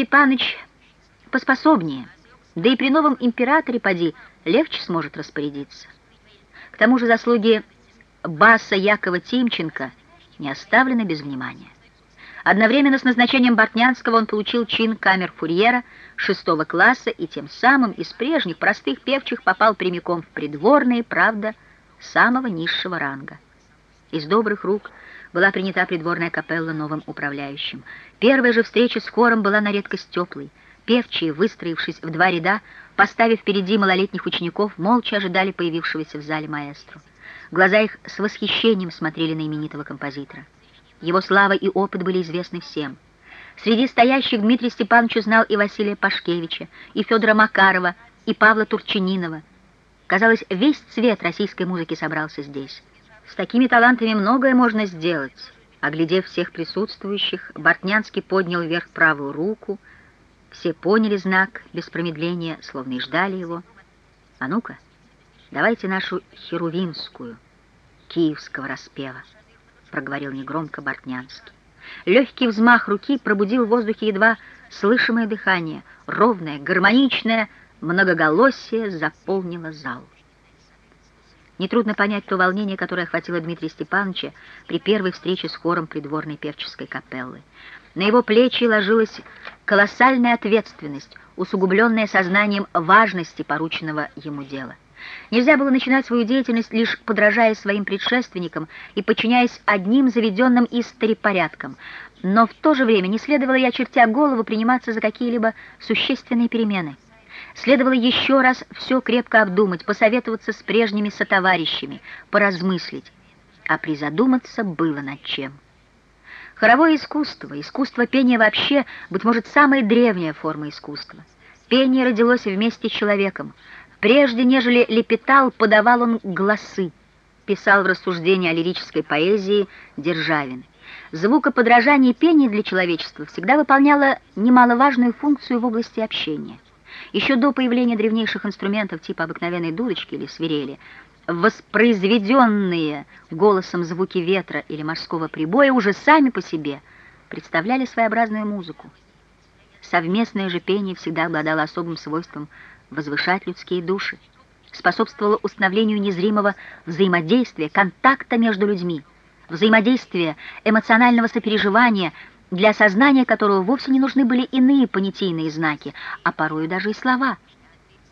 Степаныч поспособнее, да и при новом императоре, поди, легче сможет распорядиться. К тому же заслуги баса Якова Тимченко не оставлены без внимания. Одновременно с назначением Бортнянского он получил чин камер-фурьера шестого класса и тем самым из прежних простых певчих попал прямиком в придворные, правда, самого низшего ранга. Из добрых рук была принята придворная капелла новым управляющим. Первая же встреча с хором была на редкость теплой. Певчие, выстроившись в два ряда, поставив впереди малолетних учеников, молча ожидали появившегося в зале маэстро. Глаза их с восхищением смотрели на именитого композитора. Его слава и опыт были известны всем. Среди стоящих Дмитрий Степанович узнал и Василия Пашкевича, и Федора Макарова, и Павла Турчининова. Казалось, весь цвет российской музыки собрался здесь. С такими талантами многое можно сделать. Оглядев всех присутствующих, Бортнянский поднял вверх правую руку. Все поняли знак без промедления, словно и ждали его. А ну-ка, давайте нашу херувимскую, киевского распева, проговорил негромко Бортнянский. Легкий взмах руки пробудил в воздухе едва слышимое дыхание, ровное, гармоничное, многоголосие заполнило зал. Нетрудно понять то волнение, которое охватило Дмитрия Степановича при первой встрече с хором придворной певческой капеллы. На его плечи ложилась колоссальная ответственность, усугубленная сознанием важности порученного ему дела. Нельзя было начинать свою деятельность, лишь подражая своим предшественникам и подчиняясь одним заведенным истори порядкам, но в то же время не следовало я, чертя голову, приниматься за какие-либо существенные перемены. Следовало еще раз все крепко обдумать, посоветоваться с прежними сотоварищами, поразмыслить. А призадуматься было над чем. Хоровое искусство, искусство пения вообще, быть может, самая древняя форма искусства. Пение родилось вместе с человеком. Прежде, нежели лепетал, подавал он голосы, писал в рассуждении о лирической поэзии Державин. Звукоподражание пения для человечества всегда выполняло немаловажную функцию в области общения. Еще до появления древнейших инструментов типа обыкновенной дудочки или свирели, воспроизведенные голосом звуки ветра или морского прибоя уже сами по себе представляли своеобразную музыку. Совместное же пение всегда обладало особым свойством возвышать людские души, способствовало установлению незримого взаимодействия, контакта между людьми, взаимодействия, эмоционального сопереживания – для сознания которого вовсе не нужны были иные понятийные знаки, а порою даже и слова.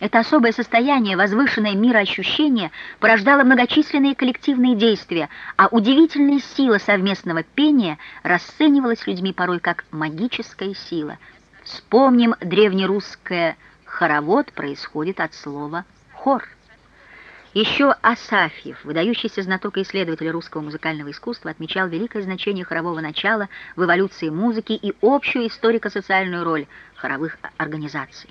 Это особое состояние, возвышенное мироощущение, порождало многочисленные коллективные действия, а удивительная сила совместного пения расценивалась людьми порой как магическая сила. Вспомним древнерусское «хоровод» происходит от слова «хор». Еще Асафьев, выдающийся знаток и исследователь русского музыкального искусства, отмечал великое значение хорового начала в эволюции музыки и общую историко-социальную роль хоровых организаций.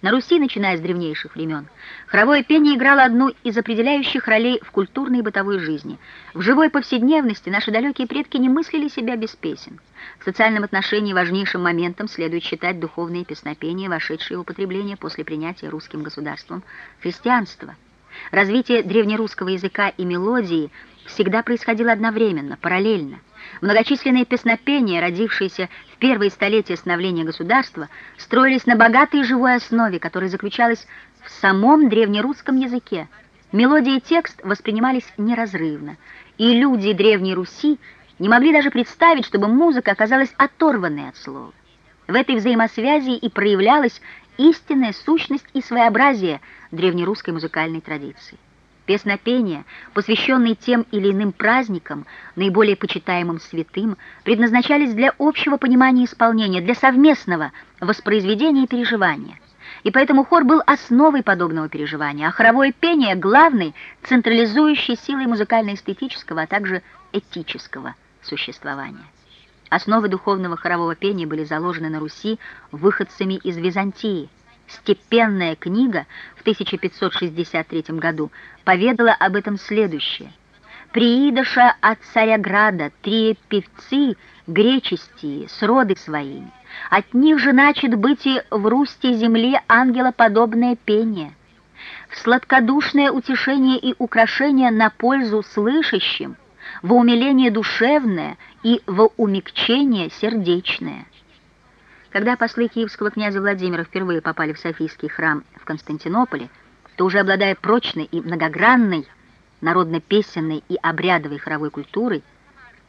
На Руси, начиная с древнейших времен, хоровое пение играло одну из определяющих ролей в культурной и бытовой жизни. В живой повседневности наши далекие предки не мыслили себя без песен. В социальном отношении важнейшим моментом следует считать духовные песнопения, вошедшие в употребление после принятия русским государством христианства. Развитие древнерусского языка и мелодии всегда происходило одновременно, параллельно. Многочисленные песнопения, родившиеся в первые столетия становления государства, строились на богатой живой основе, которая заключалась в самом древнерусском языке. Мелодия и текст воспринимались неразрывно, и люди Древней Руси не могли даже представить, чтобы музыка оказалась оторванной от слова. В этой взаимосвязи и проявлялась истинная сущность и своеобразие древнерусской музыкальной традиции. Песнопения, посвященные тем или иным праздникам, наиболее почитаемым святым, предназначались для общего понимания исполнения, для совместного воспроизведения и переживания. И поэтому хор был основой подобного переживания, а хоровое пение — главной централизующей силой музыкально-эстетического, а также этического существования. Основы духовного хорового пения были заложены на Руси выходцами из Византии. Степенная книга в 1563 году поведала об этом следующее. «Приидоша от Царяграда три певцы гречестие с роды своими. От них же начат быть и в русте земли ангелоподобное пение. В сладкодушное утешение и украшение на пользу слышащим, в умиление душевное и в умягчение сердечное. Когда послы киевского князя Владимира впервые попали в Софийский храм в Константинополе, то уже обладая прочной и многогранной народно-песенной и обрядовой хоровой культурой,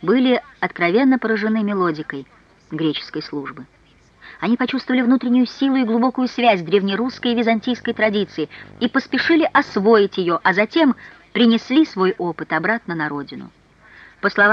были откровенно поражены мелодикой греческой службы. Они почувствовали внутреннюю силу и глубокую связь древнерусской и византийской традиции и поспешили освоить ее, а затем принесли свой опыт обратно на родину. По словам